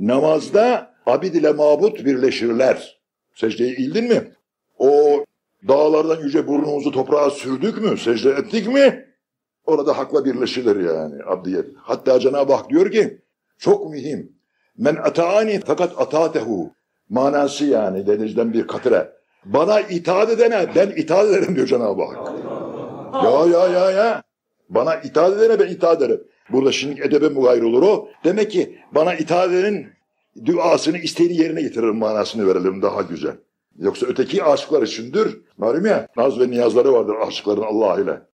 Namazda abid ile mabut birleşirler. Secdeye eğildin mi? O dağlardan yüce burnumuzu toprağa sürdük mü? Secde ettik mi? Orada hakla birleşilir yani abdiyet. Hatta Cenab-ı Hak diyor ki çok mühim. Men ataani fakat atatehu. Manası yani denizden bir katire. Bana itaat edene ben itaat ederim diyor Cenab-ı Hak. Ya ya ya ya. Bana itaat edene ben itaat ederim. Burada şimdi edebe mugayr olur o. Demek ki bana itaat duasını isteğini yerine getiririm manasını verelim daha güzel. Yoksa öteki aşıklar içindir. Malum ya naz ve niyazları vardır aşıkların Allah ile.